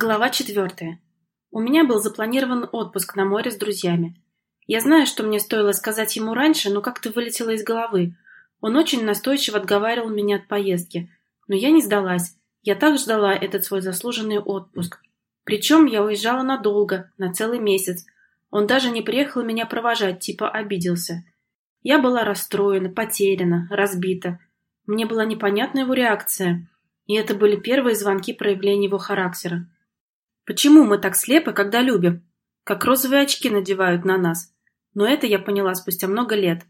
Глава четвертая. У меня был запланирован отпуск на море с друзьями. Я знаю, что мне стоило сказать ему раньше, но как-то вылетело из головы. Он очень настойчиво отговаривал меня от поездки. Но я не сдалась. Я так ждала этот свой заслуженный отпуск. Причем я уезжала надолго, на целый месяц. Он даже не приехал меня провожать, типа обиделся. Я была расстроена, потеряна, разбита. Мне была непонятна его реакция. И это были первые звонки проявления его характера. Почему мы так слепы, когда любим? Как розовые очки надевают на нас. Но это я поняла спустя много лет.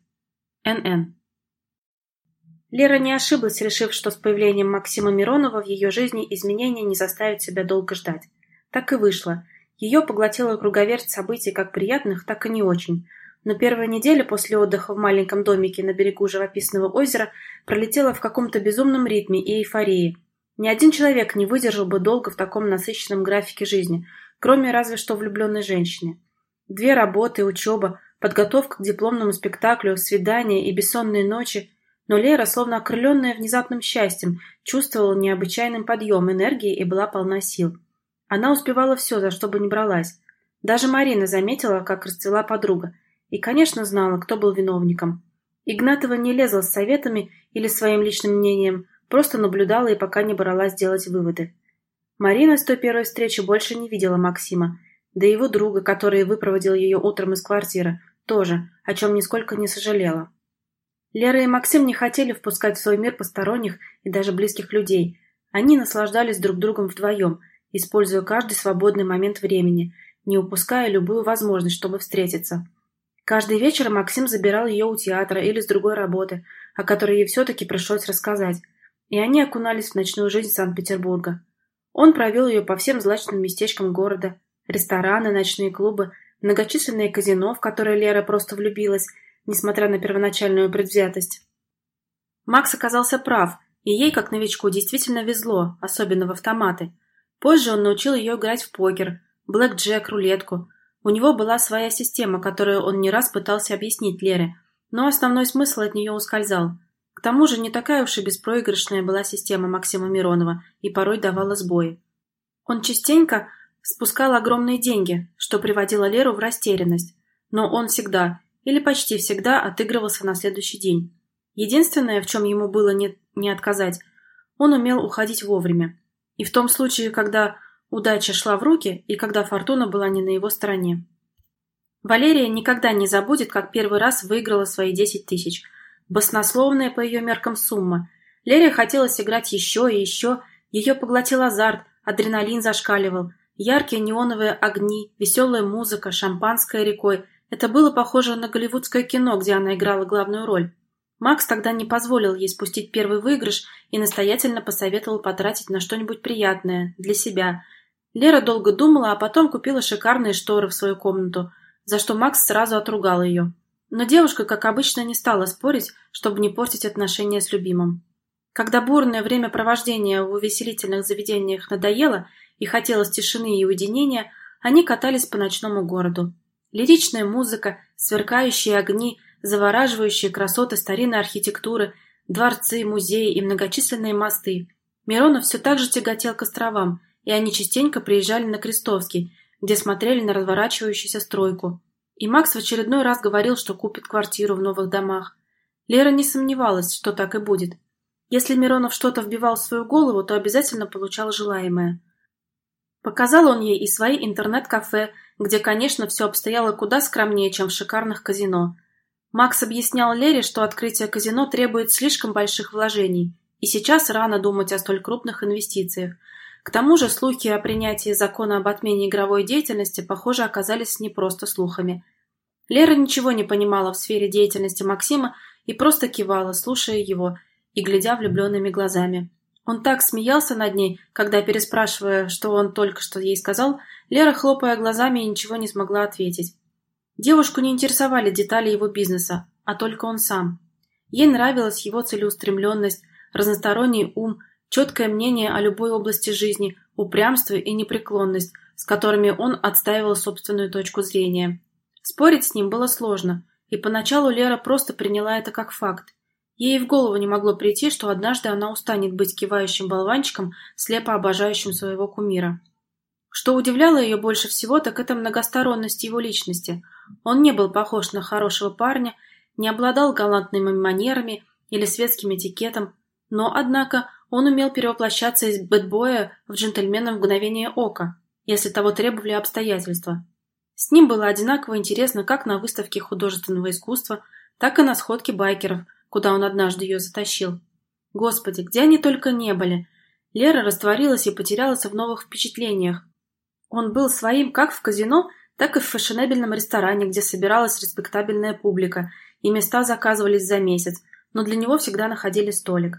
Н.Н. Лера не ошиблась, решив, что с появлением Максима Миронова в ее жизни изменения не заставят себя долго ждать. Так и вышло. Ее поглотила круговерть событий как приятных, так и не очень. Но первая неделя после отдыха в маленьком домике на берегу живописного озера пролетела в каком-то безумном ритме и эйфории – ни один человек не выдержал бы долго в таком насыщенном графике жизни, кроме разве что влюбленной женщины. Две работы, учеба, подготовка к дипломному спектаклю, свидания и бессонные ночи. Но Лера, словно окрыленная внезапным счастьем, чувствовала необычайным подъем энергии и была полна сил. Она успевала все, за что бы ни бралась. Даже Марина заметила, как расцвела подруга, и, конечно, знала, кто был виновником. Игнатова не лезла с советами или своим личным мнением, Просто наблюдала и пока не бралась делать выводы. Марина с той первой встречи больше не видела Максима, да и его друга, который выпроводил ее утром из квартиры, тоже, о чем нисколько не сожалела. Лера и Максим не хотели впускать в свой мир посторонних и даже близких людей. Они наслаждались друг другом вдвоем, используя каждый свободный момент времени, не упуская любую возможность, чтобы встретиться. Каждый вечер Максим забирал ее у театра или с другой работы, о которой ей все-таки пришлось рассказать, и они окунались в ночную жизнь Санкт-Петербурга. Он провел ее по всем злачным местечкам города, рестораны, ночные клубы, многочисленные казино, в которые Лера просто влюбилась, несмотря на первоначальную предвзятость. Макс оказался прав, и ей, как новичку, действительно везло, особенно в автоматы. Позже он научил ее играть в покер, блэк-джек, рулетку. У него была своя система, которую он не раз пытался объяснить Лере, но основной смысл от нее ускользал – к тому же не такая уж и беспроигрышная была система Максима Миронова и порой давала сбои. Он частенько спускал огромные деньги, что приводило Леру в растерянность, но он всегда, или почти всегда, отыгрывался на следующий день. Единственное, в чем ему было не, не отказать, он умел уходить вовремя. И в том случае, когда удача шла в руки и когда фортуна была не на его стороне. Валерия никогда не забудет, как первый раз выиграла свои 10 тысяч – Баснословная по ее меркам сумма. Лере хотелось играть еще и еще. Ее поглотил азарт, адреналин зашкаливал. Яркие неоновые огни, веселая музыка, шампанское рекой. Это было похоже на голливудское кино, где она играла главную роль. Макс тогда не позволил ей спустить первый выигрыш и настоятельно посоветовал потратить на что-нибудь приятное, для себя. Лера долго думала, а потом купила шикарные шторы в свою комнату, за что Макс сразу отругал ее. Но девушка, как обычно, не стала спорить, чтобы не портить отношения с любимым. Когда бурное времяпровождение в увеселительных заведениях надоело и хотелось тишины и уединения, они катались по ночному городу. Лиричная музыка, сверкающие огни, завораживающие красоты старинной архитектуры, дворцы, музеи и многочисленные мосты. Миронов все так же тяготел к островам, и они частенько приезжали на Крестовский, где смотрели на разворачивающуюся стройку. И Макс в очередной раз говорил, что купит квартиру в новых домах. Лера не сомневалась, что так и будет. Если Миронов что-то вбивал в свою голову, то обязательно получал желаемое. Показал он ей и свои интернет-кафе, где, конечно, все обстояло куда скромнее, чем в шикарных казино. Макс объяснял Лере, что открытие казино требует слишком больших вложений, и сейчас рано думать о столь крупных инвестициях, к тому же слухи о принятии закона об отмене игровой деятельности, похоже, оказались не просто слухами. Лера ничего не понимала в сфере деятельности Максима и просто кивала, слушая его и глядя влюбленными глазами. Он так смеялся над ней, когда, переспрашивая, что он только что ей сказал, Лера, хлопая глазами, ничего не смогла ответить. Девушку не интересовали детали его бизнеса, а только он сам. Ей нравилась его целеустремленность, разносторонний ум, четкое мнение о любой области жизни, упрямство и непреклонность, с которыми он отстаивал собственную точку зрения. Спорить с ним было сложно, и поначалу Лера просто приняла это как факт. Ей в голову не могло прийти, что однажды она устанет быть кивающим болванчиком, слепо обожающим своего кумира. Что удивляло ее больше всего, так это многосторонность его личности. Он не был похож на хорошего парня, не обладал галантными манерами или светским этикетом, но, однако, он умел перевоплощаться из бэтбоя в джентльмена в мгновение ока, если того требовали обстоятельства. С ним было одинаково интересно как на выставке художественного искусства, так и на сходке байкеров, куда он однажды ее затащил. Господи, где они только не были! Лера растворилась и потерялась в новых впечатлениях. Он был своим как в казино, так и в фешенебельном ресторане, где собиралась респектабельная публика, и места заказывались за месяц, но для него всегда находили столик.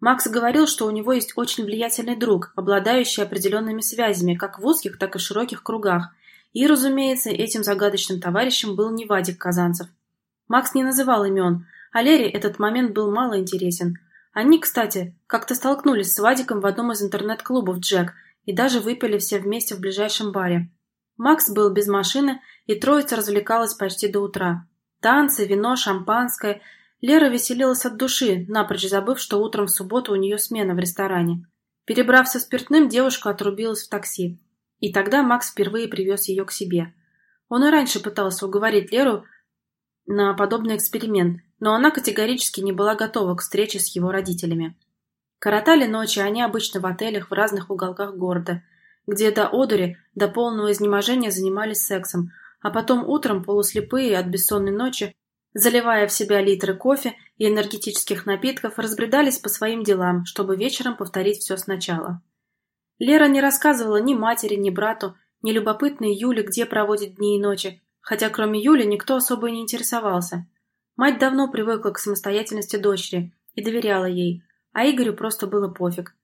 Макс говорил, что у него есть очень влиятельный друг, обладающий определенными связями как в узких, так и в широких кругах, и, разумеется, этим загадочным товарищем был не Вадик Казанцев. Макс не называл имен, а Лере этот момент был мало интересен. Они, кстати, как-то столкнулись с Вадиком в одном из интернет-клубов «Джек» и даже выпили все вместе в ближайшем баре. Макс был без машины, и троица развлекалась почти до утра. Танцы, вино, шампанское. Лера веселилась от души, напрочь забыв, что утром в субботу у нее смена в ресторане. Перебрав со спиртным, девушка отрубилась в такси. И тогда Макс впервые привез ее к себе. Он и раньше пытался уговорить Леру на подобный эксперимент, но она категорически не была готова к встрече с его родителями. Коротали ночи они обычно в отелях в разных уголках города, где до одури, до полного изнеможения занимались сексом, а потом утром, полуслепые от бессонной ночи, заливая в себя литры кофе и энергетических напитков, разбредались по своим делам, чтобы вечером повторить все сначала. Лера не рассказывала ни матери, ни брату, ни любопытной Юле, где проводит дни и ночи, хотя кроме Юли никто особо не интересовался. Мать давно привыкла к самостоятельности дочери и доверяла ей, а Игорю просто было пофиг.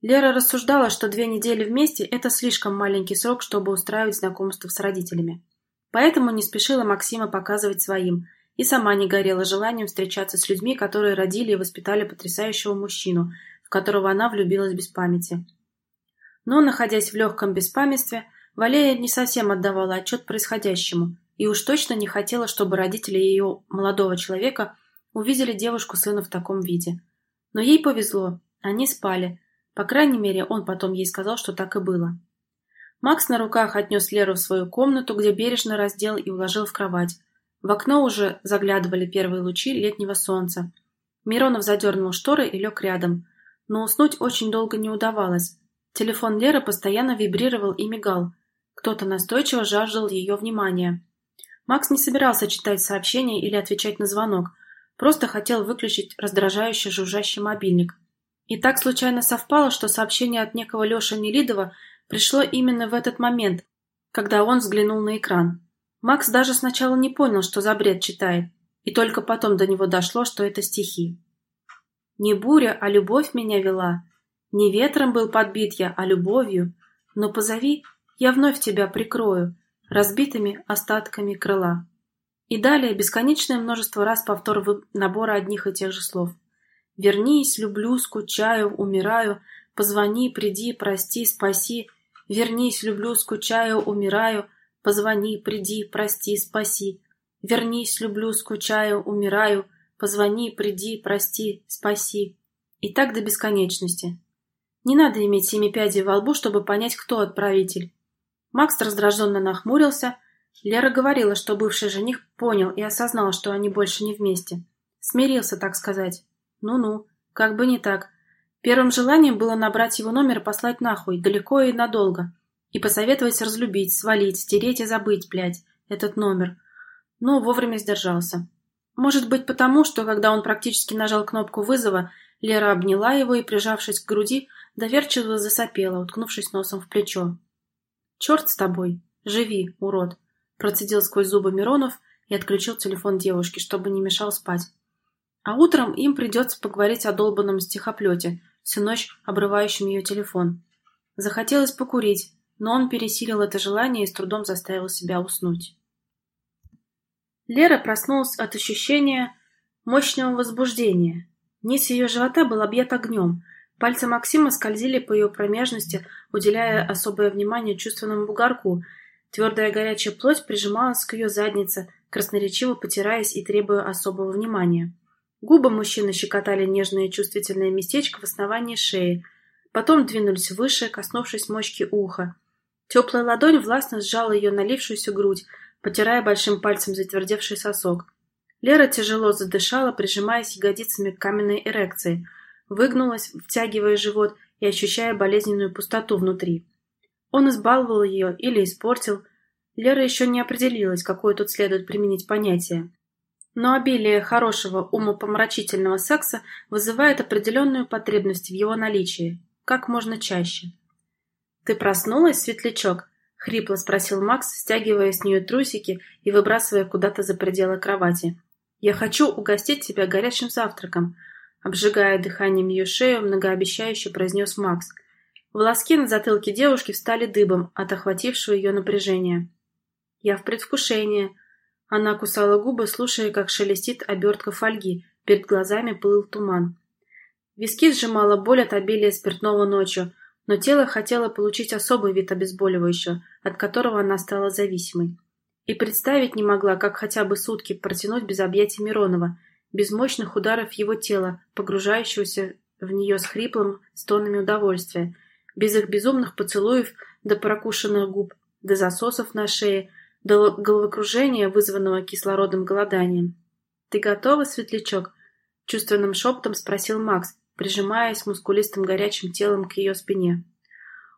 Лера рассуждала, что две недели вместе – это слишком маленький срок, чтобы устраивать знакомство с родителями. Поэтому не спешила Максима показывать своим, и сама не горела желанием встречаться с людьми, которые родили и воспитали потрясающего мужчину, в которого она влюбилась без памяти. Но, находясь в легком беспамятстве, Валерия не совсем отдавала отчет происходящему и уж точно не хотела, чтобы родители ее молодого человека увидели девушку сына в таком виде. Но ей повезло, они спали. По крайней мере, он потом ей сказал, что так и было. Макс на руках отнес Леру в свою комнату, где бережно раздел и уложил в кровать. В окно уже заглядывали первые лучи летнего солнца. Миронов задернул шторы и лег рядом. Но уснуть очень долго не удавалось. Телефон Леры постоянно вибрировал и мигал. Кто-то настойчиво жаждал ее внимания. Макс не собирался читать сообщения или отвечать на звонок, просто хотел выключить раздражающий жужжащий мобильник. И так случайно совпало, что сообщение от некого Леши Нелидова пришло именно в этот момент, когда он взглянул на экран. Макс даже сначала не понял, что за бред читает, и только потом до него дошло, что это стихи. «Не буря, а любовь меня вела, не ветром был подбит я, а любовью. Но позови, я вновь тебя прикрою разбитыми остатками крыла. И далее бесконечное множество раз повтор набора одних и тех же слов. Вернись, люблю, скучаю, умираю, позвони, приди, прости, спаси. Вернись, люблю, скучаю, умираю, позвони, приди, прости, спаси. Вернись, люблю, скучаю, умираю, позвони, приди, прости, спаси. И так до бесконечности. Не надо иметь семи пядей во лбу, чтобы понять, кто отправитель. Макс раздраженно нахмурился. Лера говорила, что бывший жених понял и осознал, что они больше не вместе. Смирился, так сказать. Ну-ну, как бы не так. Первым желанием было набрать его номер и послать нахуй, далеко и надолго. И посоветовать разлюбить, свалить, стереть и забыть, блядь, этот номер. Но вовремя сдержался. Может быть потому, что когда он практически нажал кнопку вызова, Лера обняла его и, прижавшись к груди, Доверчиво засопела, уткнувшись носом в плечо. «Черт с тобой! Живи, урод!» Процедил сквозь зубы Миронов и отключил телефон девушки, чтобы не мешал спать. А утром им придется поговорить о долбанном стихоплете, всю ночь обрывающем ее телефон. Захотелось покурить, но он пересилил это желание и с трудом заставил себя уснуть. Лера проснулась от ощущения мощного возбуждения. Низ ее живота был объят огнем, Пальцы Максима скользили по ее промежности, уделяя особое внимание чувственному бугорку. Твердая горячая плоть прижималась к ее заднице, красноречиво потираясь и требуя особого внимания. Губы мужчины щекотали нежное чувствительное местечко в основании шеи, потом двинулись выше, коснувшись мочки уха. Теплая ладонь властно сжала ее налившуюся грудь, потирая большим пальцем затвердевший сосок. Лера тяжело задышала, прижимаясь ягодицами к каменной эрекции, выгнулась, втягивая живот и ощущая болезненную пустоту внутри. Он избаловал ее или испортил. Лера еще не определилась, какое тут следует применить понятие. Но обилие хорошего умопомрачительного секса вызывает определенную потребность в его наличии, как можно чаще. «Ты проснулась, светлячок?» — хрипло спросил Макс, стягивая с нее трусики и выбрасывая куда-то за пределы кровати. «Я хочу угостить тебя горячим завтраком», — обжигая дыханием ее шею, многообещающе произнес Макс. Волоски на затылке девушки встали дыбом от охватившего ее напряжения. «Я в предвкушении», она кусала губы, слушая, как шелестит обертка фольги. Перед глазами плыл туман. Виски сжимала боль от обилия спиртного ночью, но тело хотело получить особый вид обезболивающего, от которого она стала зависимой. И представить не могла, как хотя бы сутки протянуть без объятий Миронова, без мощных ударов его тела, погружающегося в нее с хриплым стонами удовольствия, без их безумных поцелуев до прокушенных губ, до засосов на шее, до головокружения, вызванного кислородным голоданием. «Ты готова, светлячок?» — чувственным шепотом спросил Макс, прижимаясь мускулистым горячим телом к ее спине.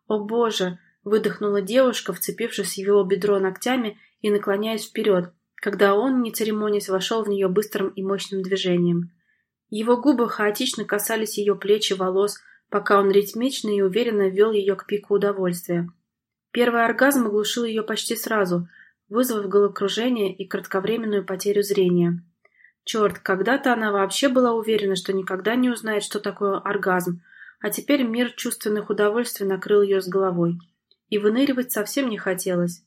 «О боже!» — выдохнула девушка, вцепившись в его бедро ногтями и наклоняясь вперед, когда он, не церемонясь, вошел в нее быстрым и мощным движением. Его губы хаотично касались ее плеч и волос, пока он ритмично и уверенно вел ее к пику удовольствия. Первый оргазм оглушил ее почти сразу — вызвав головокружение и кратковременную потерю зрения. Черт, когда-то она вообще была уверена, что никогда не узнает, что такое оргазм, а теперь мир чувственных удовольствий накрыл ее с головой. И выныривать совсем не хотелось.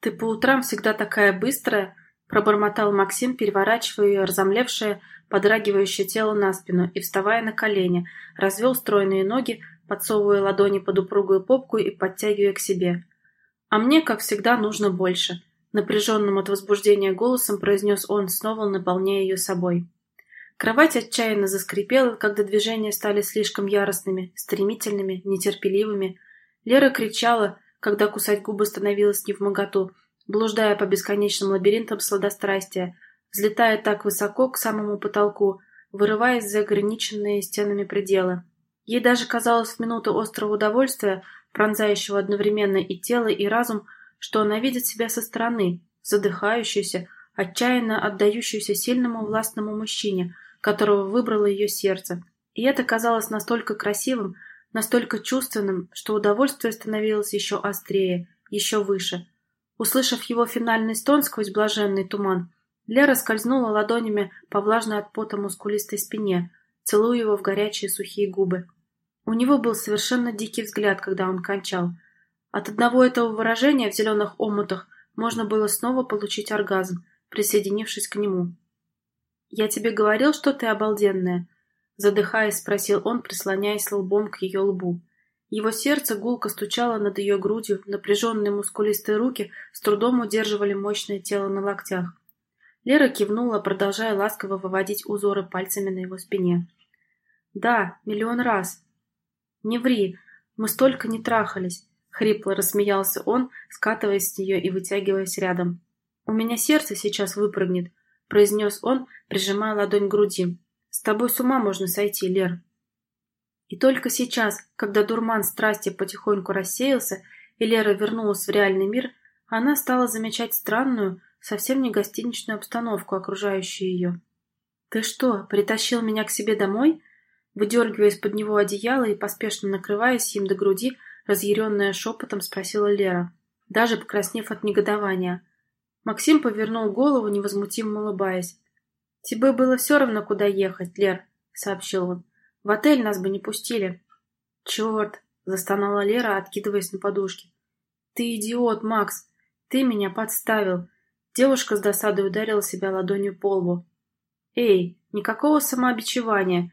«Ты по утрам всегда такая быстрая», — пробормотал Максим, переворачивая ее разомлевшее, подрагивающее тело на спину и, вставая на колени, развел стройные ноги, подсовывая ладони под упругую попку и подтягивая к себе. «А мне, как всегда, нужно больше», — напряженным от возбуждения голосом произнес он, снова наполняя ее собой. Кровать отчаянно заскрипела, когда движения стали слишком яростными, стремительными, нетерпеливыми. Лера кричала, когда кусать губы становилось невмоготу, блуждая по бесконечным лабиринтам сладострастия, взлетая так высоко к самому потолку, вырываясь за ограниченные стенами пределы. Ей даже казалось в минуту острого удовольствия, пронзающего одновременно и тело, и разум, что она видит себя со стороны, задыхающуюся, отчаянно отдающуюся сильному властному мужчине, которого выбрало ее сердце. И это казалось настолько красивым, настолько чувственным, что удовольствие становилось еще острее, еще выше. Услышав его финальный стон сквозь блаженный туман, Лера скользнула ладонями по влажной от пота мускулистой спине, целуя его в горячие сухие губы. У него был совершенно дикий взгляд, когда он кончал. От одного этого выражения в зеленых омутах можно было снова получить оргазм, присоединившись к нему. «Я тебе говорил, что ты обалденная?» Задыхаясь, спросил он, прислоняясь лбом к ее лбу. Его сердце гулко стучало над ее грудью, напряженные мускулистые руки с трудом удерживали мощное тело на локтях. Лера кивнула, продолжая ласково выводить узоры пальцами на его спине. «Да, миллион раз», «Не ври, мы столько не трахались», — хрипло рассмеялся он, скатываясь с нее и вытягиваясь рядом. «У меня сердце сейчас выпрыгнет», — произнес он, прижимая ладонь к груди. «С тобой с ума можно сойти, Лер». И только сейчас, когда дурман страсти потихоньку рассеялся, и Лера вернулась в реальный мир, она стала замечать странную, совсем не гостиничную обстановку, окружающую ее. «Ты что, притащил меня к себе домой?» Выдергивая из-под него одеяло и поспешно накрываясь им до груди, разъяренная шепотом спросила Лера, даже покраснев от негодования. Максим повернул голову, невозмутимо улыбаясь. «Тебе было все равно, куда ехать, Лер», — сообщил он. «В отель нас бы не пустили». «Черт!» — застонала Лера, откидываясь на подушке. «Ты идиот, Макс! Ты меня подставил!» Девушка с досадой ударила себя ладонью по лбу. «Эй, никакого самообичевания!»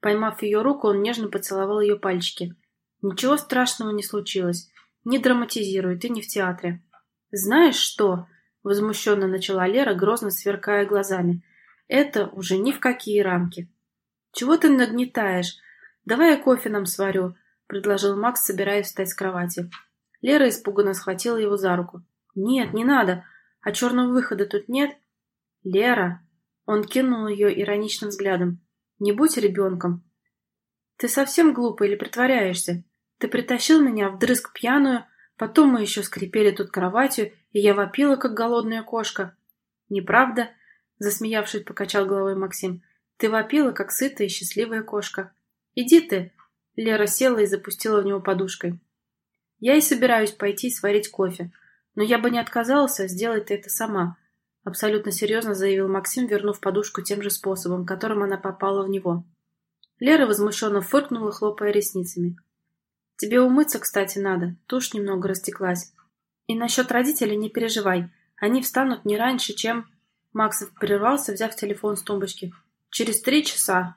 Поймав ее руку, он нежно поцеловал ее пальчики. «Ничего страшного не случилось. Не драматизируй, ты не в театре». «Знаешь что?» — возмущенно начала Лера, грозно сверкая глазами. «Это уже ни в какие рамки». «Чего ты нагнетаешь? Давай я кофе нам сварю», — предложил Макс, собираясь встать с кровати. Лера испуганно схватила его за руку. «Нет, не надо. А черного выхода тут нет?» «Лера!» Он кинул ее ироничным взглядом. «Не будь ребенком. Ты совсем глупый или притворяешься? Ты притащил меня вдрызг пьяную, потом мы еще скрипели тут кроватью, и я вопила, как голодная кошка. Неправда?» Засмеявшись, покачал головой Максим. «Ты вопила, как сытая и счастливая кошка. Иди ты!» Лера села и запустила в него подушкой. «Я и собираюсь пойти сварить кофе, но я бы не отказался, сделай ты это сама», абсолютно серьезно заявил Максим, вернув подушку тем же способом, которым она попала в него. Лера возмущенно фыркнула, хлопая ресницами. «Тебе умыться, кстати, надо, тушь немного растеклась. И насчет родителей не переживай, они встанут не раньше, чем...» Максов прервался, взяв телефон с тумбочки. «Через три часа».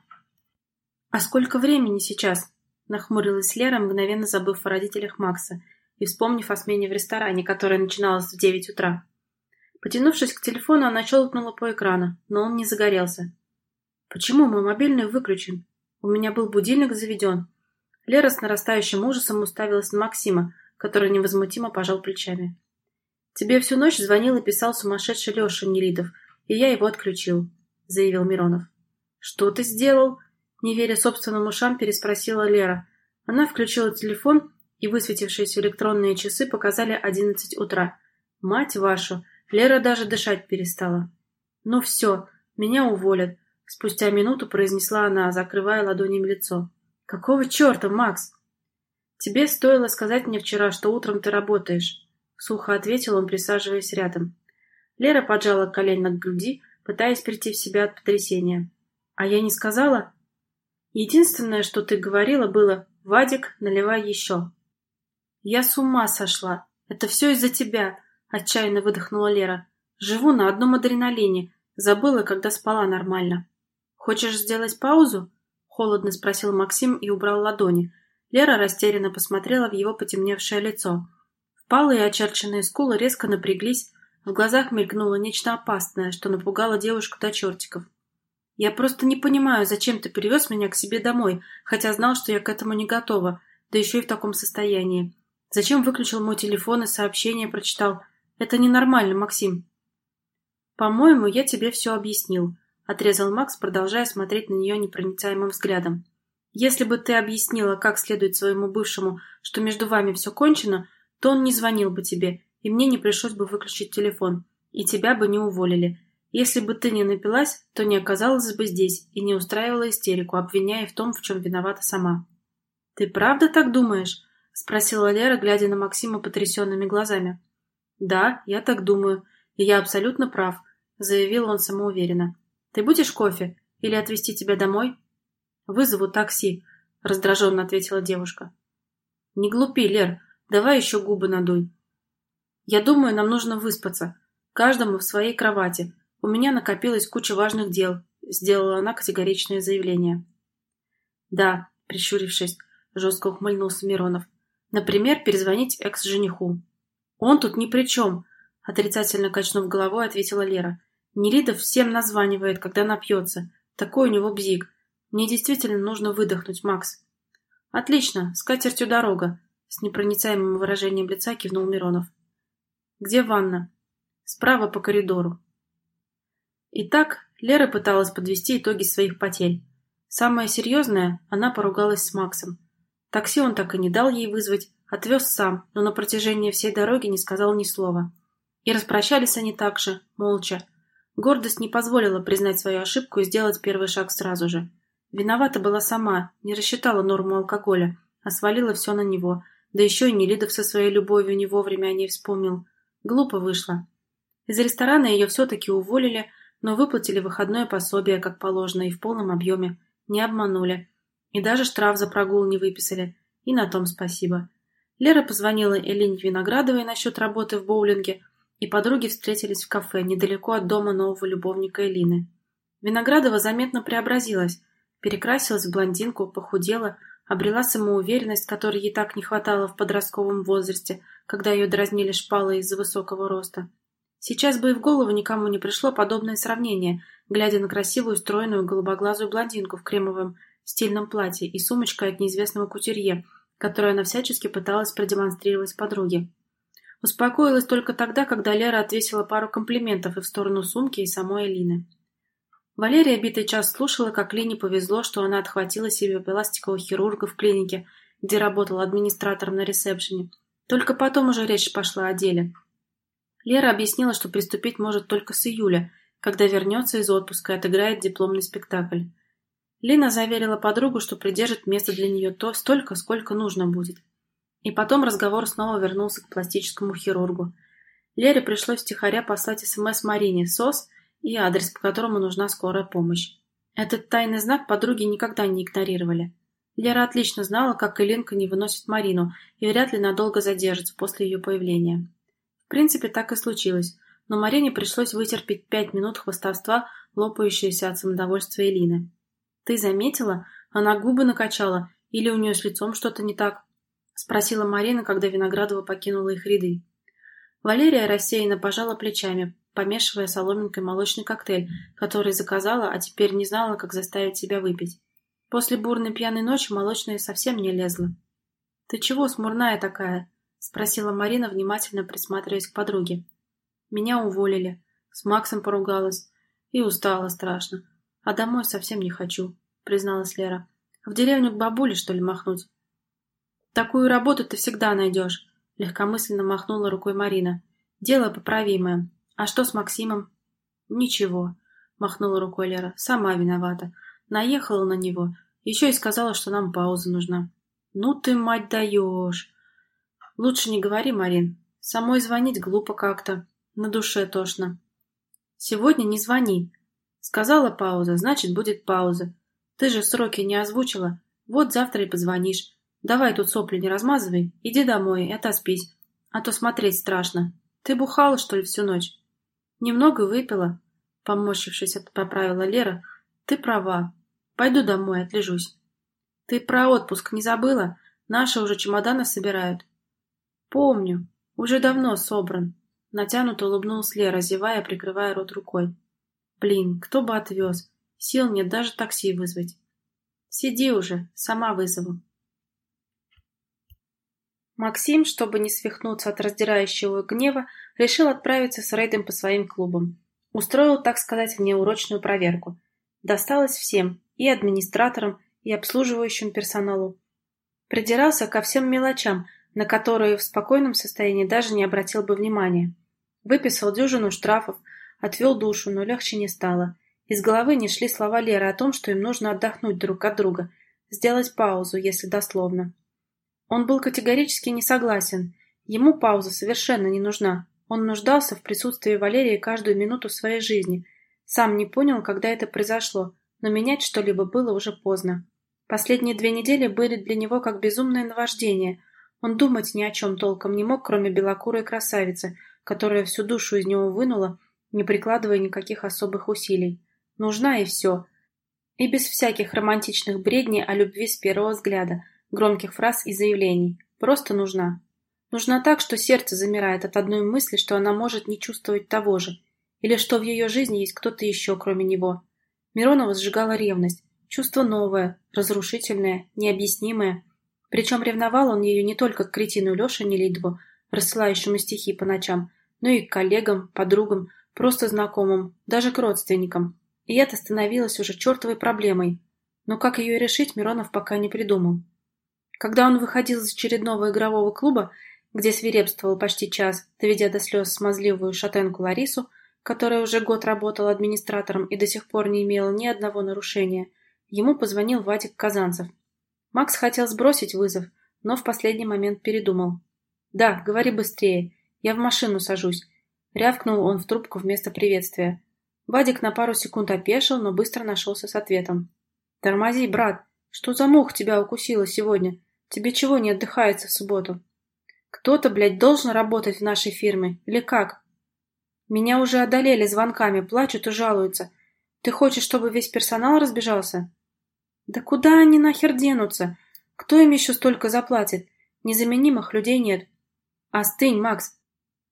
«А сколько времени сейчас?» Нахмурилась Лера, мгновенно забыв о родителях Макса и вспомнив о смене в ресторане, которая начиналась в девять утра. Потянувшись к телефону, она щелкнула по экрану, но он не загорелся. «Почему мой мобильный выключен? У меня был будильник заведен». Лера с нарастающим ужасом уставилась на Максима, который невозмутимо пожал плечами. «Тебе всю ночь звонил и писал сумасшедший Леша Нелидов, и я его отключил», — заявил Миронов. «Что ты сделал?» — не веря собственным ушам, переспросила Лера. Она включила телефон, и высветившиеся электронные часы показали одиннадцать утра. «Мать вашу!» Лера даже дышать перестала. «Ну все, меня уволят», — спустя минуту произнесла она, закрывая ладонями лицо. «Какого черта, Макс?» «Тебе стоило сказать мне вчера, что утром ты работаешь», — сухо ответил он, присаживаясь рядом. Лера поджала колень на груди, пытаясь прийти в себя от потрясения. «А я не сказала?» «Единственное, что ты говорила, было «Вадик, наливай еще». «Я с ума сошла! Это все из-за тебя!» — отчаянно выдохнула Лера. «Живу на одном адреналине. Забыла, когда спала нормально». «Хочешь сделать паузу?» — холодно спросил Максим и убрал ладони. Лера растерянно посмотрела в его потемневшее лицо. Впалые очерченные скулы резко напряглись, в глазах мелькнуло нечто опасное, что напугало девушку до чертиков. «Я просто не понимаю, зачем ты привез меня к себе домой, хотя знал, что я к этому не готова, да еще и в таком состоянии. Зачем выключил мой телефон и сообщение прочитал? Это ненормально, Максим». «По-моему, я тебе все объяснил», — отрезал Макс, продолжая смотреть на нее непроницаемым взглядом. «Если бы ты объяснила, как следует своему бывшему, что между вами все кончено, то он не звонил бы тебе, и мне не пришлось бы выключить телефон, и тебя бы не уволили. Если бы ты не напилась, то не оказалась бы здесь и не устраивала истерику, обвиняя в том, в чем виновата сама. «Ты правда так думаешь?» — спросила Лера, глядя на Максима потрясенными глазами. «Да, я так думаю, и я абсолютно прав», — заявил он самоуверенно. «Ты будешь кофе? Или отвезти тебя домой?» «Вызову такси», — раздраженно ответила девушка. «Не глупи, Лер, давай еще губы надуй», я думаю, нам нужно выспаться. Каждому в своей кровати. У меня накопилась куча важных дел», — сделала она категоричное заявление. «Да», — прищурившись, жестко ухмыльнулся Миронов. «Например, перезвонить экс-жениху». «Он тут ни при чем», — отрицательно качнув головой, ответила Лера. «Нелидов всем названивает, когда напьется. Такой у него бзик. Мне действительно нужно выдохнуть, Макс». «Отлично, с катертью дорога», — с непроницаемым выражением лица кивнул Миронов. «Где ванна?» «Справа по коридору». Итак, Лера пыталась подвести итоги своих потерь. Самое серьезное, она поругалась с Максом. Такси он так и не дал ей вызвать, отвез сам, но на протяжении всей дороги не сказал ни слова. И распрощались они так же, молча. Гордость не позволила признать свою ошибку и сделать первый шаг сразу же. Виновата была сама, не рассчитала норму алкоголя, а свалила все на него, да еще и Нелидов со своей любовью не вовремя о ней вспомнил. Глупо вышло. Из ресторана ее все-таки уволили, но выплатили выходное пособие, как положено, и в полном объеме. Не обманули. И даже штраф за прогул не выписали. И на том спасибо. Лера позвонила Элине Виноградовой насчет работы в боулинге, и подруги встретились в кафе недалеко от дома нового любовника Элины. Виноградова заметно преобразилась, перекрасилась в блондинку, похудела, обрела самоуверенность, которой ей так не хватало в подростковом возрасте, когда ее дразнили шпалы из-за высокого роста. Сейчас бы и в голову никому не пришло подобное сравнение, глядя на красивую, стройную, голубоглазую блондинку в кремовом стильном платье и сумочкой от неизвестного кутюрье, которую она всячески пыталась продемонстрировать подруге. Успокоилась только тогда, когда Лера отвесила пару комплиментов и в сторону сумки, и самой Алины. Валерия битый час слушала, как Лине повезло, что она отхватила себе пластикового хирурга в клинике, где работала администратором на ресепшене. Только потом уже речь пошла о деле. Лера объяснила, что приступить может только с июля, когда вернется из отпуска и отыграет дипломный спектакль. Лина заверила подругу, что придержит место для нее то столько, сколько нужно будет. И потом разговор снова вернулся к пластическому хирургу. Лере пришлось втихаря послать СМС Марине, СОС и адрес, по которому нужна скорая помощь. Этот тайный знак подруги никогда не игнорировали. Лера отлично знала, как Илинка не выносит Марину и вряд ли надолго задержится после ее появления. В принципе, так и случилось, но Марине пришлось вытерпеть пять минут хвостовства, лопающиеся от самодовольства Элины. «Ты заметила? Она губы накачала, или у нее с лицом что-то не так?» — спросила Марина, когда Виноградова покинула их ряды. Валерия рассеянно пожала плечами, помешивая соломинкой молочный коктейль, который заказала, а теперь не знала, как заставить себя выпить. После бурной пьяной ночи молочное совсем не лезло. «Ты чего смурная такая?» — спросила Марина, внимательно присматриваясь к подруге. «Меня уволили. С Максом поругалась. И устала страшно. А домой совсем не хочу», — призналась Лера. «В деревню к бабуле, что ли, махнуть?» «Такую работу ты всегда найдешь», — легкомысленно махнула рукой Марина. «Дело поправимое. А что с Максимом?» «Ничего», — махнула рукой Лера. «Сама виновата. Наехала на него. Еще и сказала, что нам пауза нужна». «Ну ты, мать, даешь!» «Лучше не говори, Марин. Самой звонить глупо как-то. На душе тошно». «Сегодня не звони», Сказала пауза, значит, будет пауза. Ты же сроки не озвучила. Вот завтра и позвонишь. Давай тут сопли не размазывай. Иди домой и отоспись. А то смотреть страшно. Ты бухала, что ли, всю ночь? Немного выпила. Поморщившись, поправила Лера. Ты права. Пойду домой, отлежусь. Ты про отпуск не забыла? Наши уже чемоданы собирают. Помню. Уже давно собран. Натянуто улыбнулась Лера, зевая, прикрывая рот рукой. Блин, кто бы отвез? Сил нет даже такси вызвать. Сиди уже, сама вызову. Максим, чтобы не свихнуться от раздирающего гнева, решил отправиться с рейдом по своим клубам. Устроил, так сказать, внеурочную проверку. Досталось всем, и администраторам, и обслуживающему персоналу. Придирался ко всем мелочам, на которые в спокойном состоянии даже не обратил бы внимания. Выписал дюжину штрафов, Отвел душу, но легче не стало. Из головы не шли слова Леры о том, что им нужно отдохнуть друг от друга, сделать паузу, если дословно. Он был категорически не согласен. Ему пауза совершенно не нужна. Он нуждался в присутствии Валерии каждую минуту своей жизни. Сам не понял, когда это произошло, но менять что-либо было уже поздно. Последние две недели были для него как безумное наваждение. Он думать ни о чем толком не мог, кроме белокурой красавицы, которая всю душу из него вынула не прикладывая никаких особых усилий. Нужна и все. И без всяких романтичных бредней о любви с первого взгляда, громких фраз и заявлений. Просто нужна. Нужна так, что сердце замирает от одной мысли, что она может не чувствовать того же, или что в ее жизни есть кто-то еще, кроме него. Миронова сжигала ревность, чувство новое, разрушительное, необъяснимое. Причем ревновал он ее не только к кретину Леше Нелидову, рассылающему стихи по ночам, но и к коллегам, подругам, просто знакомым, даже к родственникам. И это становилось уже чертовой проблемой. Но как ее решить, Миронов пока не придумал. Когда он выходил из очередного игрового клуба, где свирепствовал почти час, доведя до слез смазливую шатенку Ларису, которая уже год работала администратором и до сих пор не имела ни одного нарушения, ему позвонил Вадик Казанцев. Макс хотел сбросить вызов, но в последний момент передумал. «Да, говори быстрее. Я в машину сажусь. Рявкнул он в трубку вместо приветствия. Вадик на пару секунд опешил, но быстро нашелся с ответом. «Тормози, брат! Что за мух тебя укусила сегодня? Тебе чего не отдыхается в субботу?» «Кто-то, блядь, должен работать в нашей фирме, или как?» «Меня уже одолели звонками, плачут и жалуются. Ты хочешь, чтобы весь персонал разбежался?» «Да куда они нахер денутся? Кто им еще столько заплатит? Незаменимых людей нет». «Остынь, Макс,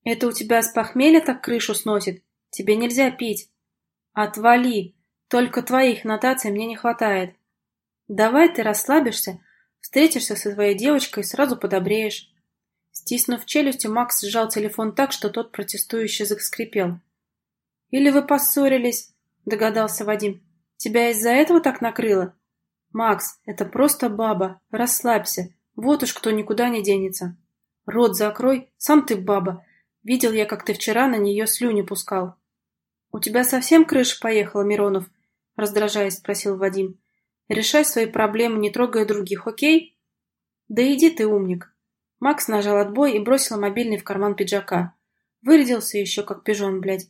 это у тебя с похмелья так крышу сносит? Тебе нельзя пить. Отвали. Только твоих нотаций мне не хватает. Давай ты расслабишься, Встретишься со своей девочкой, сразу подобреешь. Стиснув челюсти, Макс сжал телефон так, что тот протестующе заскрипел. «Или вы поссорились?» — догадался Вадим. «Тебя из-за этого так накрыло?» «Макс, это просто баба. Расслабься. Вот уж кто никуда не денется. Рот закрой. Сам ты баба. Видел я, как ты вчера на нее слюни пускал». «У тебя совсем крыша поехала, Миронов?» — раздражаясь, спросил Вадим. «Решай свои проблемы, не трогая других, окей?» «Да иди ты, умник». Макс нажал отбой и бросил мобильный в карман пиджака. Вырядился еще как пижон, блядь.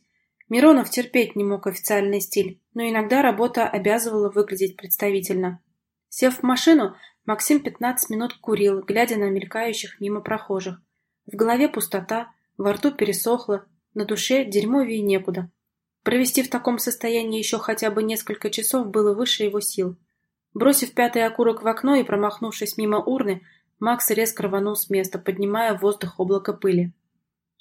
Миронов терпеть не мог официальный стиль, но иногда работа обязывала выглядеть представительно. Сев в машину, Максим пятнадцать минут курил, глядя на мелькающих мимо прохожих. В голове пустота, во рту пересохло, на душе дерьмовее некуда. Провести в таком состоянии еще хотя бы несколько часов было выше его сил. Бросив пятый окурок в окно и промахнувшись мимо урны, Макс резко рванул с места, поднимая в воздух облако пыли.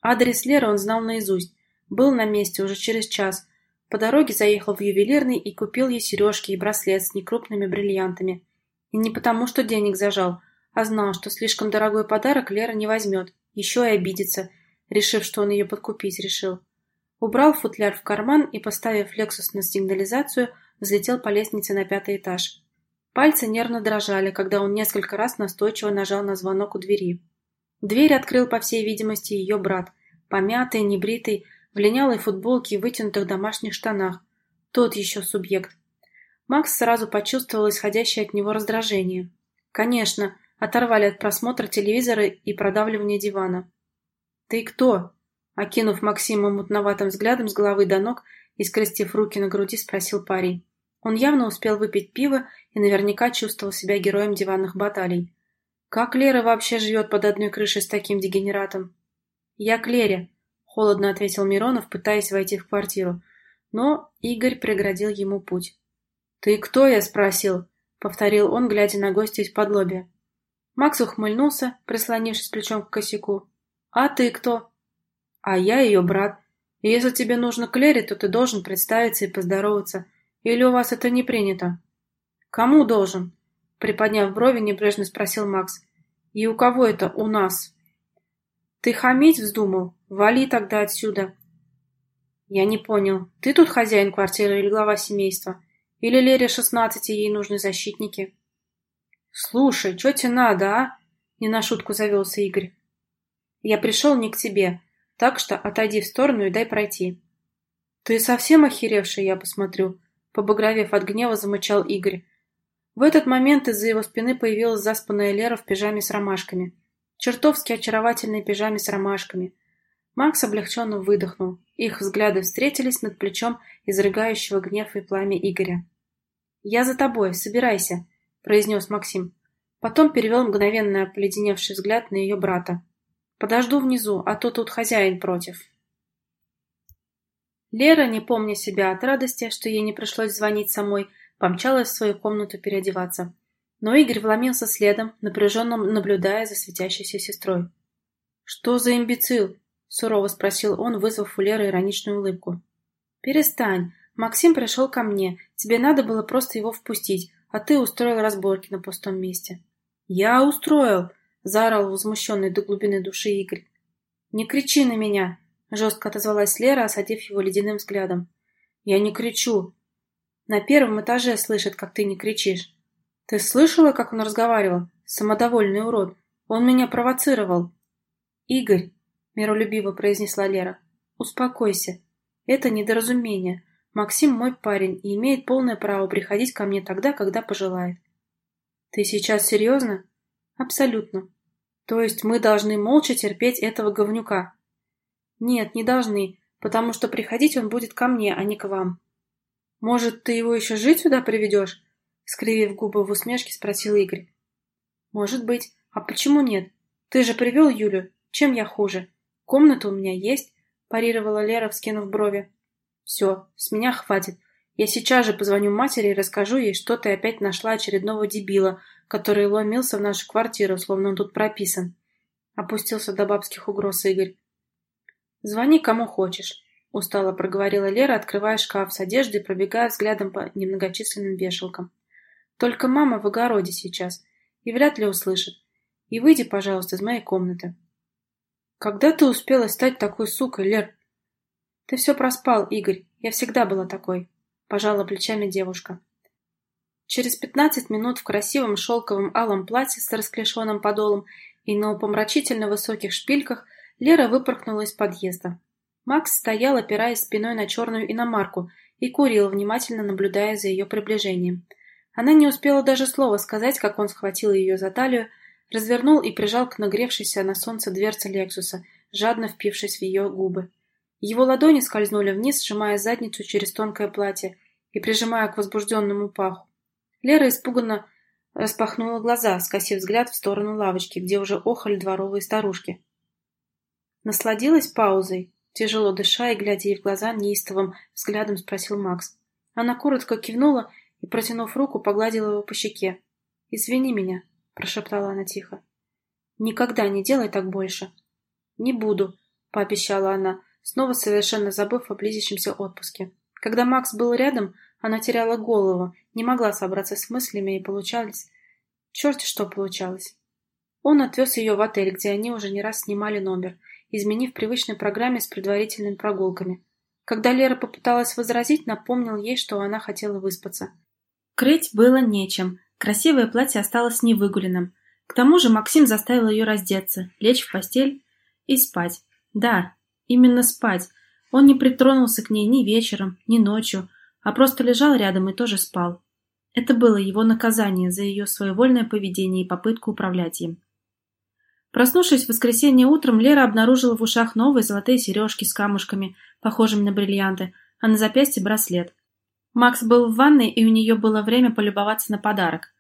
Адрес Леры он знал наизусть, был на месте уже через час. По дороге заехал в ювелирный и купил ей сережки и браслет с некрупными бриллиантами. И не потому, что денег зажал, а знал, что слишком дорогой подарок Лера не возьмет, еще и обидится, решив, что он ее подкупить решил. Убрал футляр в карман и, поставив Лексус на сигнализацию, взлетел по лестнице на пятый этаж. Пальцы нервно дрожали, когда он несколько раз настойчиво нажал на звонок у двери. Дверь открыл, по всей видимости, ее брат, помятый, небритый, в линялой футболке и вытянутых домашних штанах. Тот еще субъект. Макс сразу почувствовал исходящее от него раздражение. Конечно, оторвали от просмотра телевизора и продавливания дивана. «Ты кто?» Окинув Максима мутноватым взглядом с головы до ног и скрестив руки на груди, спросил парень. Он явно успел выпить пиво и наверняка чувствовал себя героем диванных баталий. Как Лера вообще живет под одной крышей с таким дегенератом? «Я к Лере», холодно ответил Миронов, пытаясь войти в квартиру. Но Игорь преградил ему путь. «Ты кто?» — я спросил, — повторил он, глядя на гостя из-под лобья. Макс ухмыльнулся, прислонившись плечом к косяку. «А ты кто?» «А я ее брат. И если тебе нужно к Лере, то ты должен представиться и поздороваться. Или у вас это не принято?» «Кому должен?» Приподняв брови, небрежно спросил Макс. «И у кого это у нас?» «Ты хамить вздумал? Вали тогда отсюда!» «Я не понял. Ты тут хозяин квартиры или глава семейства? Или Лере шестнадцати ей нужны защитники?» «Слушай, что тебе надо, а?» Не на шутку завелся Игорь. «Я пришел не к тебе, так что отойди в сторону и дай пройти». «Ты совсем охеревший, я посмотрю», — побагровев от гнева, замычал Игорь. В этот момент из-за его спины появилась заспанная Лера в пижаме с ромашками — чертовски очаровательной пижаме с ромашками. Макс облегченно выдохнул. Их взгляды встретились над плечом изрыгающего гнев и пламя Игоря. «Я за тобой, собирайся», — произнес Максим. Потом перевел мгновенно поледеневший взгляд на ее брата. «Подожду внизу, а то тут хозяин против». Лера, не помня себя от радости, что ей не пришлось звонить самой, помчалась в свою комнату переодеваться. Но Игорь вломился следом, напряженно наблюдая за светящейся сестрой. «Что за имбецил?» — сурово спросил он, вызвав у Леры ироничную улыбку. «Перестань. Максим пришел ко мне. Тебе надо было просто его впустить, а ты устроил разборки на пустом месте». «Я устроил!» — заорал возмущенный до глубины души Игорь. «Не кричи на меня!» — жестко отозвалась Лера, осадив его ледяным взглядом. «Я не кричу. На первом этаже слышат, как ты не кричишь. Ты слышала, как он разговаривал? Самодовольный урод. Он меня провоцировал. Игорь, миролюбиво произнесла Лера, успокойся. Это недоразумение. Максим мой парень и имеет полное право приходить ко мне тогда, когда пожелает. Ты сейчас серьезно? Абсолютно. То есть мы должны молча терпеть этого говнюка? Нет, не должны, потому что приходить он будет ко мне, а не к вам. Может, ты его еще жить сюда приведешь? скривив губы в усмешке, спросил Игорь. Может быть. А почему нет? Ты же привел Юлю. Чем я хуже? Комната у меня есть, парировала Лера, вскинув брови. Все, с меня хватит. Я сейчас же позвоню матери и расскажу ей, что ты опять нашла очередного дебила, который ломился в нашу квартиру, словно он тут прописан. Опустился до бабских угроз Игорь. Звони кому хочешь. — устало проговорила Лера, открывая шкаф с одеждой и пробегая взглядом по немногочисленным вешалкам. Только мама в огороде сейчас. и вряд ли услышит. И выйди, пожалуйста, из моей комнаты. Когда ты успела стать такой сукой, Лер? Ты все проспал, Игорь. Я всегда была такой. Пожала плечами девушка. Через пятнадцать минут в красивом шелковом алом платье с расклешенным подолом и на упомрачительно высоких шпильках Лера выпорхнула из подъезда. Макс стоял, опираясь спиной на черную иномарку, и курил, внимательно наблюдая за ее приближением. Она не успела даже слова сказать, как он схватил ее за талию, развернул и прижал к нагревшейся на солнце дверце Лексуса, жадно впившись в ее губы. Его ладони скользнули вниз, сжимая задницу через тонкое платье и прижимая к возбужденному паху. Лера испуганно распахнула глаза, скосив взгляд в сторону лавочки, где уже охали дворовые старушки. Насладилась паузой, тяжело дыша и глядя ей в глаза неистовым взглядом спросил Макс. Она коротко кивнула и, протянув руку, погладила его по щеке. «Извини меня», — прошептала она тихо. «Никогда не делай так больше». «Не буду», — пообещала она, снова совершенно забыв о близящемся отпуске. Когда Макс был рядом, она теряла голову, не могла собраться с мыслями и получалось... Черт что получалось. Он отвез ее в отель, где они уже не раз снимали номер, изменив привычной программе с предварительными прогулками. Когда Лера попыталась возразить, напомнил ей, что она хотела выспаться. Крыть было нечем, красивое платье осталось невыгуленным. К тому же Максим заставил ее раздеться, лечь в постель и спать. Да, именно спать. Он не притронулся к ней ни вечером, ни ночью, а просто лежал рядом и тоже спал. Это было его наказание за ее своевольное поведение и попытку управлять им. Проснувшись в воскресенье утром, Лера обнаружила в ушах новые золотые сережки с камушками, похожими на бриллианты, а на запястье браслет. Макс был в ванной, и у нее было время полюбоваться на подарок.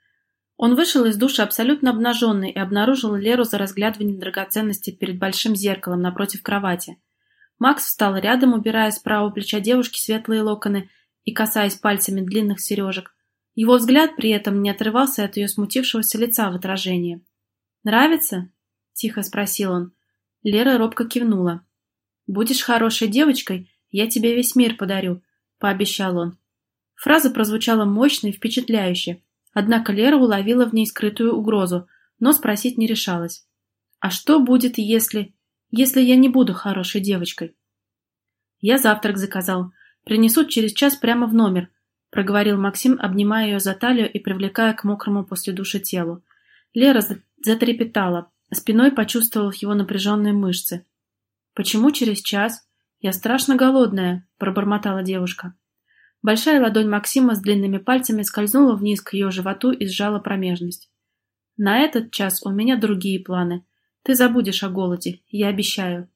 Он вышел из душа абсолютно обнаженный и обнаружил Леру за разглядыванием драгоценностей перед большим зеркалом напротив кровати. Макс встал рядом, убирая с правого плеча девушки светлые локоны и касаясь пальцами длинных сережек. Его взгляд при этом не отрывался от ее смутившегося лица в отражении. «Нравится?» — тихо спросил он. Лера робко кивнула. «Будешь хорошей девочкой, я тебе весь мир подарю», — пообещал он. Фраза прозвучала мощно и впечатляюще, однако Лера уловила в ней скрытую угрозу, но спросить не решалась. «А что будет, если... если я не буду хорошей девочкой?» «Я завтрак заказал. Принесут через час прямо в номер», — проговорил Максим, обнимая ее за талию и привлекая к мокрому после душа телу. Лера затрепетала, спиной почувствовав его напряженные мышцы. «Почему через час? Я страшно голодная», — пробормотала девушка. Большая ладонь Максима с длинными пальцами скользнула вниз к ее животу и сжала промежность. «На этот час у меня другие планы. Ты забудешь о голоде, я обещаю».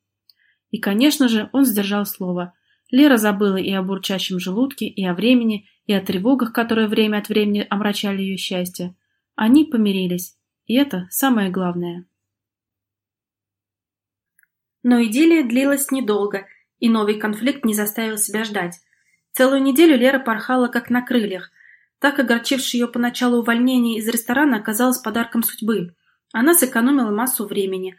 И, конечно же, он сдержал слово — Лера забыла и о бурчащем желудке, и о времени, и о тревогах, которые время от времени омрачали ее счастье. Они помирились, и это самое главное. Но идиллия длилась недолго, и новый конфликт не заставил себя ждать. Целую неделю Лера порхала как на крыльях. Так огорчившее ее поначалу увольнение из ресторана оказалось подарком судьбы. Она сэкономила массу времени.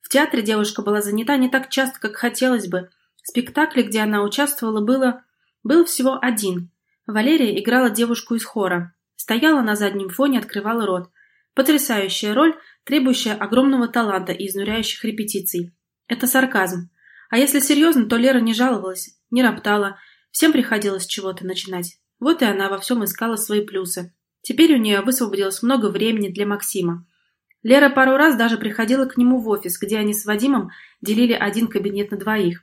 В театре девушка была занята не так часто, как хотелось бы – спектакле, где она участвовала, было... был всего один. Валерия играла девушку из хора. Стояла на заднем фоне, открывала рот. Потрясающая роль, требующая огромного таланта и изнуряющих репетиций. Это сарказм. А если серьезно, то Лера не жаловалась, не роптала. Всем приходилось чего-то начинать. Вот и она во всем искала свои плюсы. Теперь у нее высвободилось много времени для Максима. Лера пару раз даже приходила к нему в офис, где они с Вадимом делили один кабинет на двоих.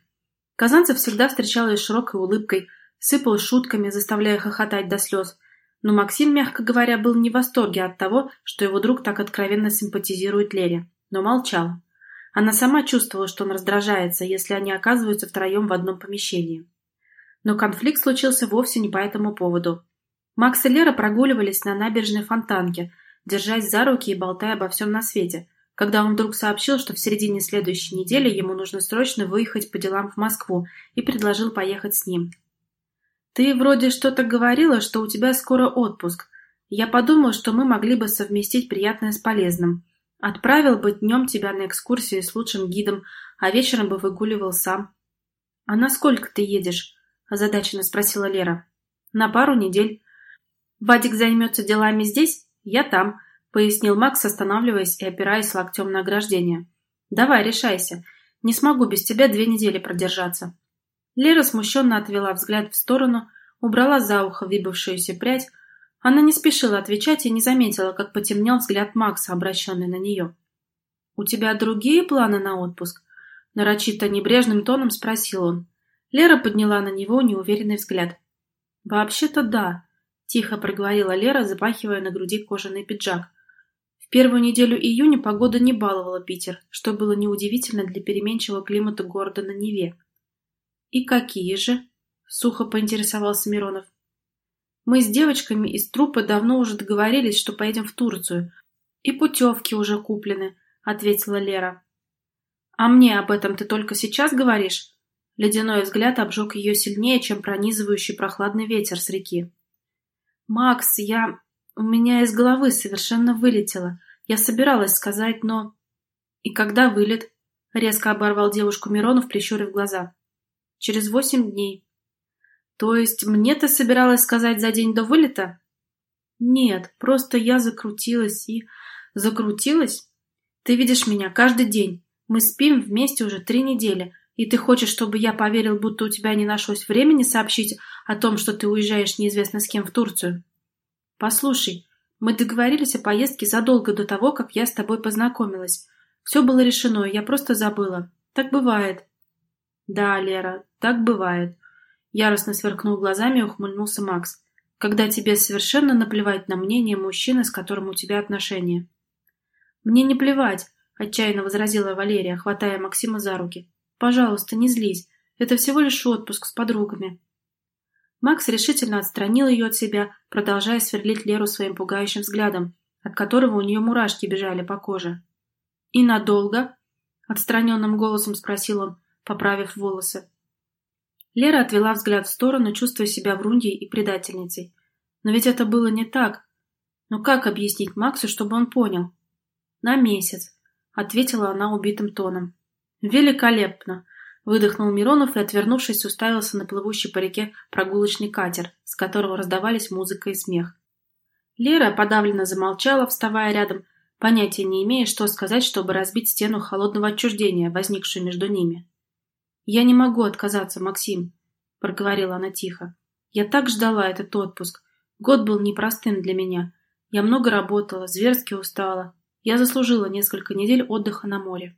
Казанцев всегда встречал ее широкой улыбкой, сыпал шутками, заставляя хохотать до слез. Но Максим, мягко говоря, был не в восторге от того, что его друг так откровенно симпатизирует Лере, но молчал. Она сама чувствовала, что он раздражается, если они оказываются втроем в одном помещении. Но конфликт случился вовсе не по этому поводу. Макс и Лера прогуливались на набережной Фонтанке, держась за руки и болтая обо всем на свете, когда он вдруг сообщил, что в середине следующей недели ему нужно срочно выехать по делам в Москву и предложил поехать с ним. «Ты вроде что-то говорила, что у тебя скоро отпуск. Я подумал, что мы могли бы совместить приятное с полезным. Отправил бы днем тебя на экскурсию с лучшим гидом, а вечером бы выгуливал сам». «А насколько ты едешь?» – озадаченно спросила Лера. «На пару недель. Вадик займется делами здесь, я там», — пояснил Макс, останавливаясь и опираясь локтем на ограждение. «Давай, решайся. Не смогу без тебя две недели продержаться». Лера смущенно отвела взгляд в сторону, убрала за ухо выбившуюся прядь. Она не спешила отвечать и не заметила, как потемнел взгляд Макса, обращенный на нее. «У тебя другие планы на отпуск?» Нарочито небрежным тоном спросил он. Лера подняла на него неуверенный взгляд. «Вообще-то да», — тихо проговорила Лера, запахивая на груди кожаный пиджак. В первую неделю июня погода не баловала Питер, что было неудивительно для переменчивого климата города на Неве. «И какие же?» — сухо поинтересовался Миронов. «Мы с девочками из трупа давно уже договорились, что поедем в Турцию. И путевки уже куплены», — ответила Лера. «А мне об этом ты только сейчас говоришь?» Ледяной взгляд обжег ее сильнее, чем пронизывающий прохладный ветер с реки. «Макс, я... У меня из головы совершенно вылетело. Я собиралась сказать, но...» «И когда вылет?» — резко оборвал девушку Миронов, прищурив глаза. Через восемь дней. То есть мне ты собиралась сказать за день до вылета? Нет, просто я закрутилась и... Закрутилась? Ты видишь меня каждый день. Мы спим вместе уже три недели. И ты хочешь, чтобы я поверил, будто у тебя не нашлось времени сообщить о том, что ты уезжаешь неизвестно с кем в Турцию? Послушай, мы договорились о поездке задолго до того, как я с тобой познакомилась. Все было решено, я просто забыла. Так бывает. Да, Лера, так бывает. Яростно сверкнул глазами и ухмыльнулся Макс. Когда тебе совершенно наплевать на мнение мужчины, с которым у тебя отношения. Мне не плевать, отчаянно возразила Валерия, хватая Максима за руки. Пожалуйста, не злись. Это всего лишь отпуск с подругами. Макс решительно отстранил ее от себя, продолжая сверлить Леру своим пугающим взглядом, от которого у нее мурашки бежали по коже. «И надолго?» — отстраненным голосом спросил он, поправив волосы. Лера отвела взгляд в сторону, чувствуя себя вруньей и предательницей. Но ведь это было не так. Но как объяснить Максу, чтобы он понял? «На месяц», — ответила она убитым тоном. «Великолепно!» — выдохнул Миронов и, отвернувшись, уставился на плывущий по реке прогулочный катер, с которого раздавались музыка и смех. Лера подавленно замолчала, вставая рядом, понятия не имея, что сказать, чтобы разбить стену холодного отчуждения, возникшую между ними. «Я не могу отказаться, Максим», — проговорила она тихо. «Я так ждала этот отпуск. Год был непростым для меня. Я много работала, зверски устала. Я заслужила несколько недель отдыха на море».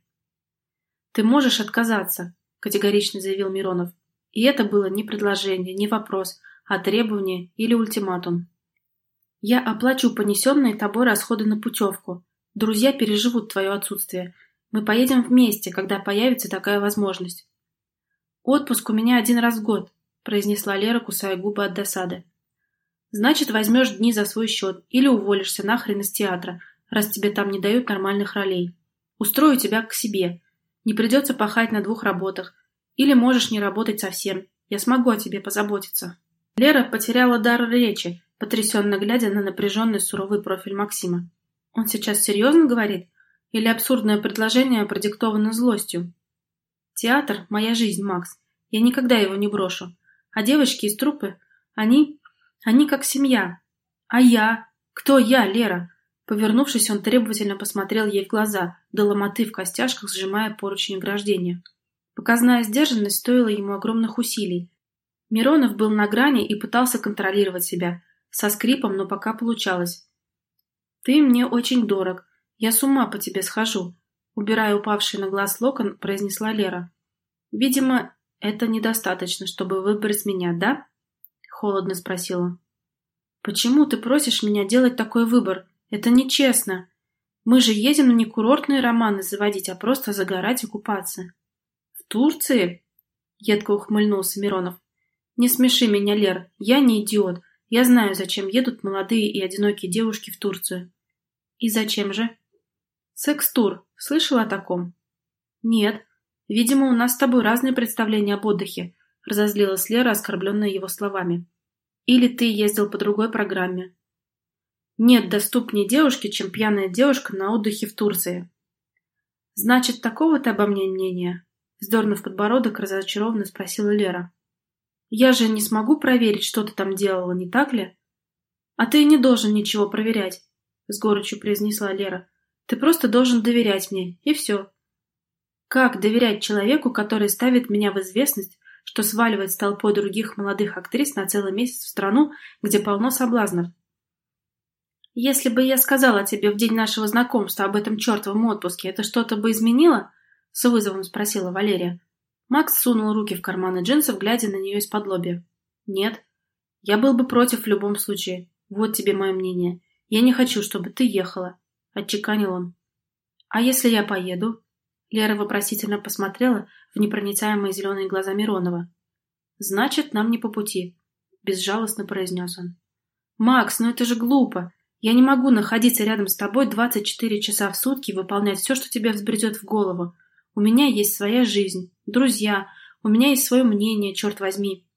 «Ты можешь отказаться», — категорично заявил Миронов. И это было не предложение, не вопрос, а требование или ультиматум. «Я оплачу понесенные тобой расходы на путевку. Друзья переживут твое отсутствие. Мы поедем вместе, когда появится такая возможность. «Отпуск у меня один раз в год», — произнесла Лера, кусая губы от досады. «Значит, возьмешь дни за свой счет или уволишься нахрен из театра, раз тебе там не дают нормальных ролей. Устрою тебя к себе. Не придется пахать на двух работах. Или можешь не работать совсем. Я смогу о тебе позаботиться». Лера потеряла дар речи, потрясенно глядя на напряженный суровый профиль Максима. «Он сейчас серьезно говорит? Или абсурдное предложение продиктовано злостью?» Театр — моя жизнь, Макс. Я никогда его не брошу. А девочки из труппы, они... они как семья. А я? Кто я, Лера? Повернувшись, он требовательно посмотрел ей в глаза, до ломоты в костяшках, сжимая поручень ограждения. Показная сдержанность стоила ему огромных усилий. Миронов был на грани и пытался контролировать себя. Со скрипом, но пока получалось. «Ты мне очень дорог. Я с ума по тебе схожу. Убирая упавший на глаз локон, произнесла Лера. «Видимо, это недостаточно, чтобы выбрать меня, да?» Холодно спросила. «Почему ты просишь меня делать такой выбор? Это нечестно. Мы же едем не курортные романы заводить, а просто загорать и купаться». «В Турции?» — едко ухмыльнулся Миронов. «Не смеши меня, Лер, я не идиот. Я знаю, зачем едут молодые и одинокие девушки в Турцию». «И зачем же?» «Секс-тур. Слышал о таком?» «Нет. Видимо, у нас с тобой разные представления об отдыхе», — разозлилась Лера, оскорбленная его словами. «Или ты ездил по другой программе?» «Нет доступнее девушки, чем пьяная девушка на отдыхе в Турции». «Значит, такого ты обо мне мнения?» Вздорнув подбородок, разочарованно спросила Лера. «Я же не смогу проверить, что ты там делала, не так ли?» «А ты не должен ничего проверять. — с горечью произнесла Лера. «Ты просто должен доверять мне, и все». «Как доверять человеку, который ставит меня в известность, что сваливает с толпой других молодых актрис на целый месяц в страну, где полно соблазнов?» «Если бы я сказала тебе в день нашего знакомства об этом чертовом отпуске, это что-то бы изменило?» — с вызовом спросила Валерия. Макс сунул руки в карманы джинсов, глядя на нее из-под лобья. «Нет. Я был бы против в любом случае. Вот тебе мое мнение. Я не хочу, чтобы ты ехала», — отчеканил он. «А если я поеду?» Лера вопросительно посмотрела в непроницаемые зеленые глаза Миронова. «Значит, нам не по пути», — безжалостно произнес он. «Макс, ну это же глупо. Я не могу находиться рядом с тобой 24 часа в сутки и выполнять все, что тебе взбредет в голову. У меня есть своя жизнь, друзья, у меня есть свое мнение, черт возьми.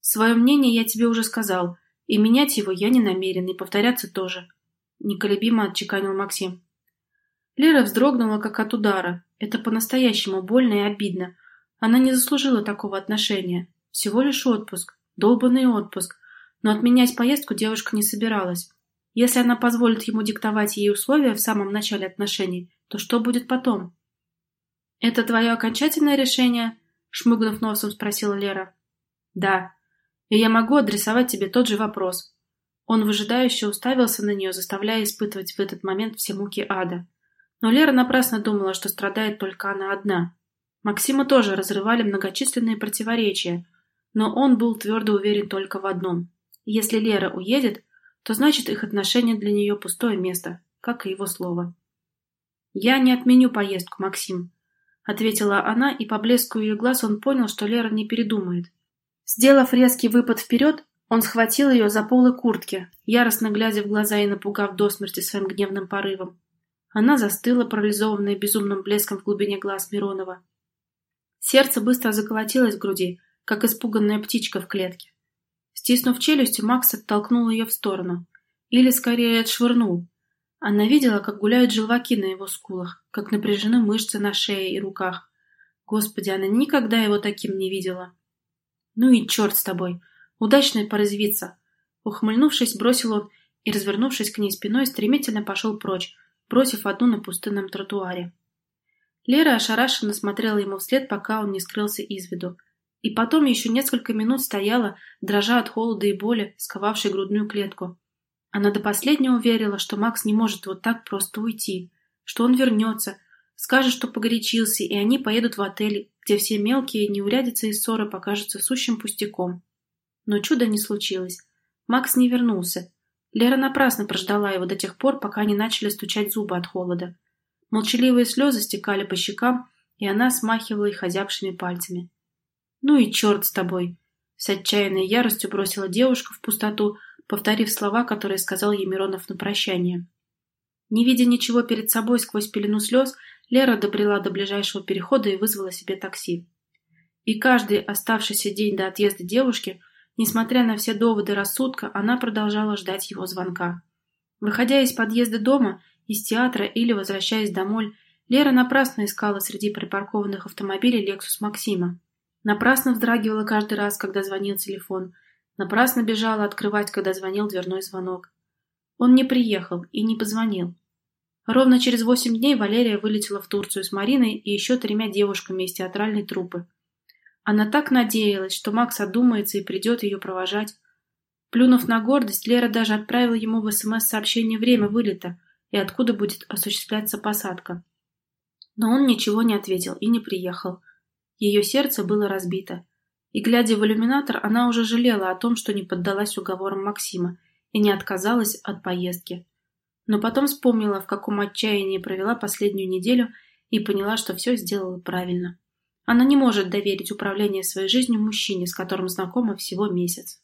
Свое мнение я тебе уже сказал, и менять его я не намерен, и повторяться тоже. Неколебимо отчеканил Максим. Лера вздрогнула, как от удара. Это по-настоящему больно и обидно. Она не заслужила такого отношения. Всего лишь отпуск. Долбанный отпуск. Но отменять поездку девушка не собиралась. Если она позволит ему диктовать ей условия в самом начале отношений, то что будет потом? «Это твое окончательное решение?» — шмыгнув носом, спросила Лера. «Да. И я могу адресовать тебе тот же вопрос». Он выжидающе уставился на нее, заставляя испытывать в этот момент все муки ада. Но Лера напрасно думала, что страдает только она одна. Максима тоже разрывали многочисленные противоречия, но он был твердо уверен только в одном. Если Лера уедет, то значит их отношения для нее пустое место, как и его слово. «Я не отменю поездку, Максим», — ответила она, и по блеску ее глаз он понял, что Лера не передумает. Сделав резкий выпад вперед, он схватил ее за полы куртки, яростно глядя в глаза и напугав до смерти своим гневным порывом. Она застыла, парализованная безумным блеском в глубине глаз Миронова. Сердце быстро заколотилось в груди, как испуганная птичка в клетке. Стиснув челюсти, Макс оттолкнул ее в сторону. Или, скорее, отшвырнул. Она видела, как гуляют желваки на его скулах, как напряжены мышцы на шее и руках. Господи, она никогда его таким не видела. «Ну и черт с тобой! Удачно поразвиться!» Ухмыльнувшись, бросил он и, развернувшись к ней спиной, стремительно пошел прочь, бросив одну на пустынном тротуаре. Лера ошарашенно смотрела ему вслед, пока он не скрылся из виду. И потом еще несколько минут стояла, дрожа от холода и боли, сковавшей грудную клетку. Она до последнего верила, что Макс не может вот так просто уйти, что он вернется, скажет, что погорячился, и они поедут в отель, где все мелкие неурядицы и ссоры покажутся сущим пустяком. Но чуда не случилось. Макс не вернулся. Лера напрасно прождала его до тех пор, пока они начали стучать зубы от холода. Молчаливые слезы стекали по щекам, и она смахивала их озябшими пальцами. «Ну и черт с тобой!» С отчаянной яростью бросила девушка в пустоту, повторив слова, которые сказал ей Миронов на прощание. Не видя ничего перед собой сквозь пелену слез, Лера добрела до ближайшего перехода и вызвала себе такси. И каждый оставшийся день до отъезда девушки, несмотря на все доводы рассудка, она продолжала ждать его звонка. Выходя из подъезда дома, из театра или возвращаясь домой, Лера напрасно искала среди припаркованных автомобилей «Лексус Максима». Напрасно вздрагивала каждый раз, когда звонил телефон – Напрасно бежала открывать, когда звонил дверной звонок. Он не приехал и не позвонил. Ровно через восемь дней Валерия вылетела в Турцию с Мариной и еще тремя девушками из театральной труппы. Она так надеялась, что Макс одумается и придет ее провожать. Плюнув на гордость, Лера даже отправила ему в СМС сообщение время вылета и откуда будет осуществляться посадка. Но он ничего не ответил и не приехал. Ее сердце было разбито. И, глядя в иллюминатор, она уже жалела о том, что не поддалась уговорам Максима и не отказалась от поездки. Но потом вспомнила, в каком отчаянии провела последнюю неделю и поняла, что все сделала правильно. Она не может доверить управление своей жизнью мужчине, с которым знакома всего месяц.